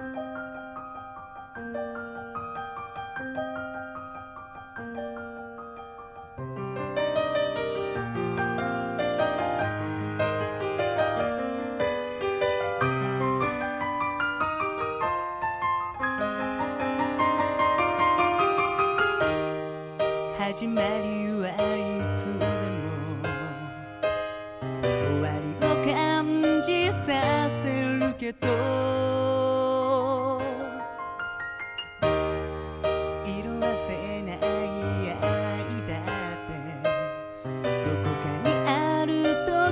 始まりは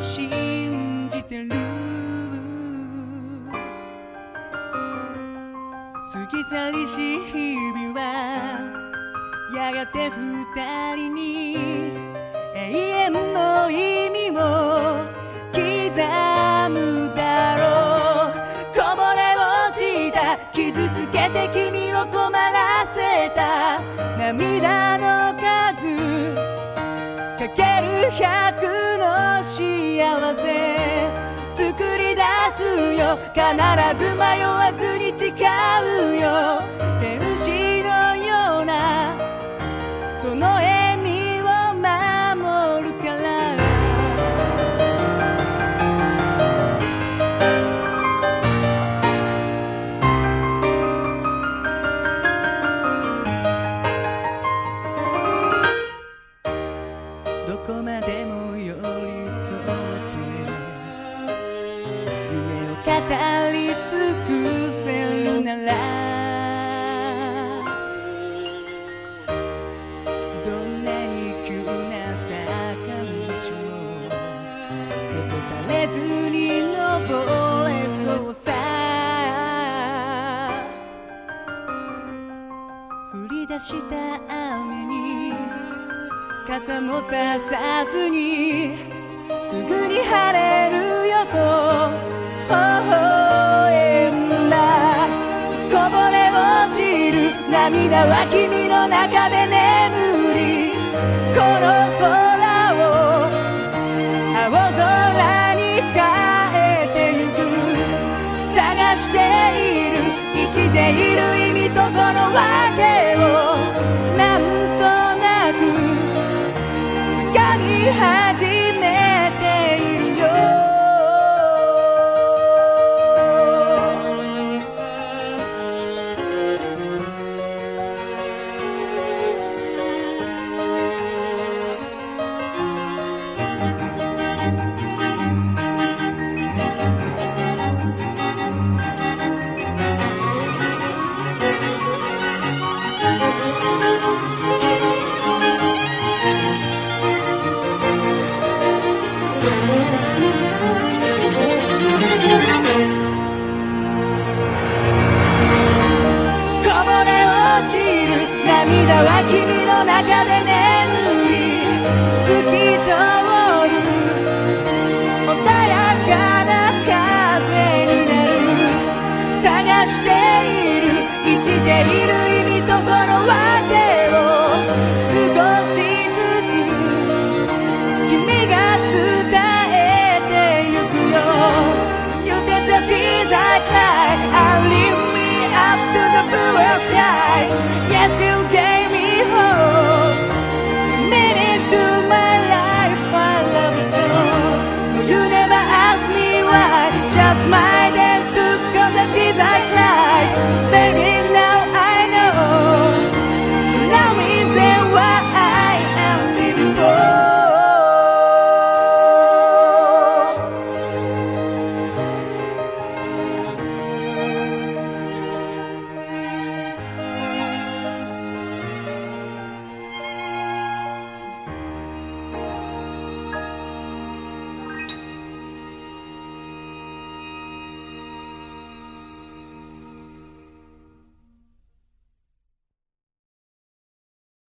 信じてる過ぎ去りし日々はやがて二人に永遠の意味を刻むだろう。こぼれ落ちた傷つけて君を困らせた涙の数かける100せ作り出すよ。必ず迷わずに誓う。語り尽くせるならどんなに急な坂道もへこたれずに登れそうさ。降り出した雨に傘もささずにすぐに晴れるよと涙は君の中で眠りこの空を青空に変えてゆく。探している生きている落ちる涙は君の中で眠り leave me up to the blue sky. Yes you gave me hope. My life I love you so you never asked me why Just my